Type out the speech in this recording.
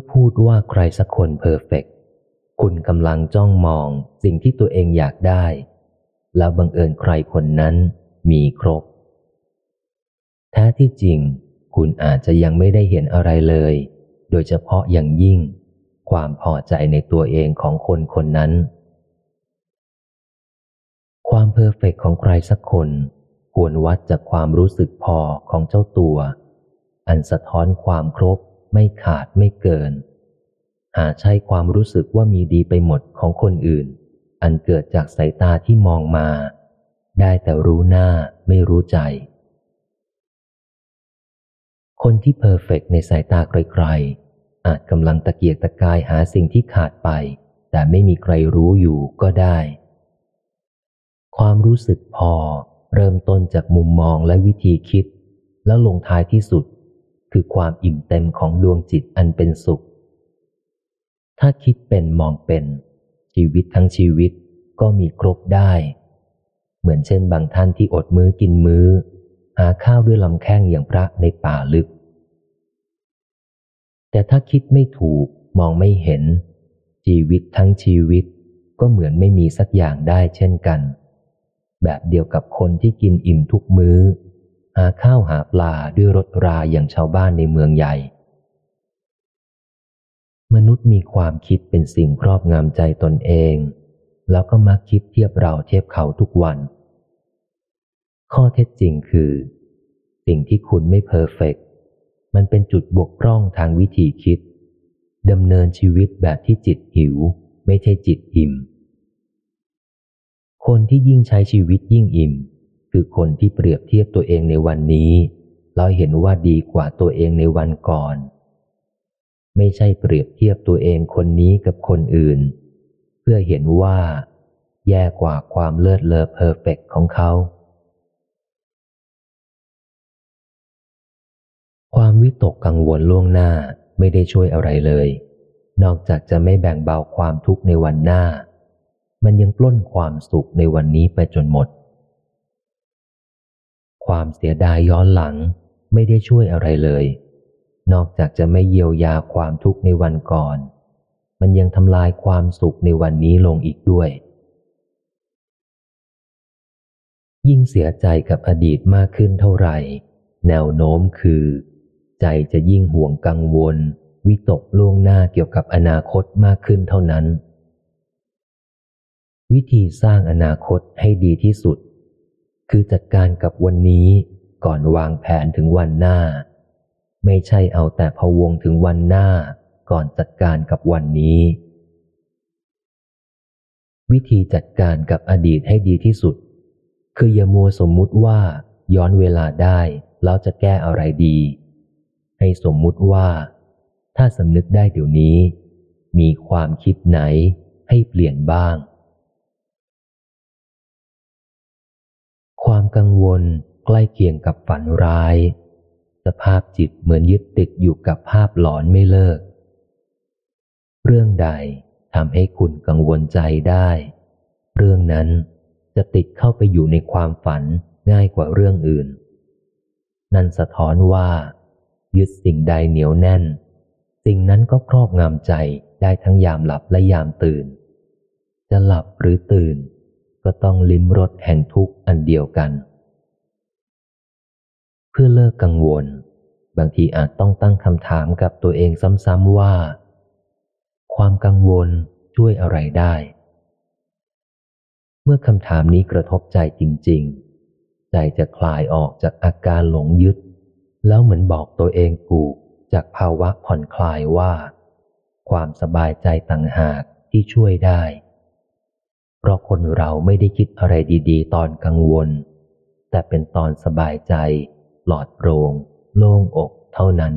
เมื่อพูดว่าใครสักคน perfect คุณกำลังจ้องมองสิ่งที่ตัวเองอยากได้ แล้วบังเอิญใครคนนั้นมีครบ แท้ที่จริง คุณอาจจะยังไม่ได้เห็นอะไรเลย โดยเฉพาะอย่างยิ่ง ความพอใจในตัวเองของคนคนนั้น ความ perfect ของใครสักคน ควรวัดจากความรู้สึกพอของเจ้าตัว อันสะท้อนความครบ ไม่ขาดไม่เกิน หาใช่ความรู้สึกว่ามีดีไปหมดของคนอื่น อันเกิดจากสายตาที่มองมา ได้แต่รู้หน้าไม่รู้ใจ คนที่เพอร์เฟกในสายตาใครๆอาจกำลังตะเกียกตะกายหาสิ่งที่ขาดไป แต่ไม่มีใครรู้อยู่ก็ได้ ความรู้สึกพอเริ่มต้นจากมุมมองและวิธีคิด แล้วลงท้ายที่สุด คือความอิ่มเต็มของดวงจิตอันเป็นสุข ถ้าคิดเป็นมองเป็น ชีวิตทั้งชีวิตก็มีครบได้ เหมือนเช่นบางท่านที่อดมื้อกินมื้อ หาข้าวด้วยลำแข้งอย่างพระในป่าลึก แต่ถ้าคิดไม่ถูกมองไม่เห็น ชีวิตทั้งชีวิตก็เหมือนไม่มีสักอย่างได้เช่นกัน แบบเดียวกับคนที่กินอิ่มทุกมื้อ หาข้าวหาปลาด้วยรถราอย่างชาวบ้านในเมืองใหญ่ มนุษย์มีความคิดเป็นสิ่งครอบงำใจตนเอง แล้วก็มักคิดเทียบเราเทียบเขาทุกวัน ข้อเท็จจริงคือ สิ่งที่คุณไม่เพอร์เฟกมันเป็นจุดบกพร่องทางวิธีคิดดำเนินชีวิตแบบที่จิตหิว ไม่ใช่จิตอิ่ม คนที่ยิ่งใช้ชีวิตยิ่งอิ่ม คือคนที่เปรียบเทียบตัวเองในวันนี้แล้วเห็นว่าดีกว่าตัวเองในวันก่อน ไม่ใช่เปรียบเทียบตัวเองคนนี้กับคนอื่น เพื่อเห็นว่า แย่กว่าความเลิศเลอเพอร์เฟกของเขา ความวิตกกังวลล่วงหน้าไม่ได้ช่วยอะไรเลย นอกจากจะไม่แบ่งเบาความทุกข์ในวันหน้า มันยังปล้นความสุขในวันนี้ไปจนหมด ความเสียดายย้อนหลังไม่ได้ช่วยอะไรเลย นอกจากจะไม่เยียวยาความทุกข์ในวันก่อน มันยังทำลายความสุขในวันนี้ลงอีกด้วย ยิ่งเสียใจกับอดีตมากขึ้นเท่าไหร่ แนวโน้มคือ ใจจะยิ่งห่วงกังวล วิตกล่วงหน้าเกี่ยวกับอนาคตมากขึ้นเท่านั้น วิธีสร้างอนาคตให้ดีที่สุด คือจัดการกับวันนี้ก่อนวางแผนถึงวันหน้า ไม่ใช่เอาแต่พวงถึงวันหน้า ก่อนจัดการกับวันนี้ วิธีจัดการกับอดีตให้ดีที่สุด คืออย่ามัวสมมุติว่าย้อนเวลาได้แล้วจะแก้อะไรดี ให้สมมุติว่า ถ้าสำนึกได้เดี๋ยวนี้ มีความคิดไหนให้เปลี่ยนบ้าง ความกังวลใกล้เคียงกับฝันร้าย สภาพจิตเหมือนยึดติดอยู่กับภาพหลอนไม่เลิก เรื่องใดทำให้คุณกังวลใจได้ เรื่องนั้นจะติดเข้าไปอยู่ในความฝันง่ายกว่าเรื่องอื่น นั่นสะท้อนว่า ยึดสิ่งใดเหนียวแน่น สิ่งนั้นก็ครอบงำใจได้ทั้งยามหลับและยามตื่น จะหลับหรือตื่น ก็ต้องลิ้มรสแห่งทุกข์อันเดียวกัน เพื่อเลิกกังวล บางทีอาจต้องตั้งคำถามกับตัวเองซ้ำๆว่า ความกังวลช่วยอะไรได้ เมื่อคำถามนี้กระทบใจจริง ๆ ใจจะคลายออกจากอาการหลงยึด แล้วเหมือนบอกตัวเองกูจากภาวะผ่อนคลายว่า ความสบายใจต่างหากที่ช่วยได้ เพราะคนเราไม่ได้คิดอะไรดี ๆ ตอนกังวล แต่เป็นตอนสบายใจปลอดโปร่งโล่งอกเท่านั้น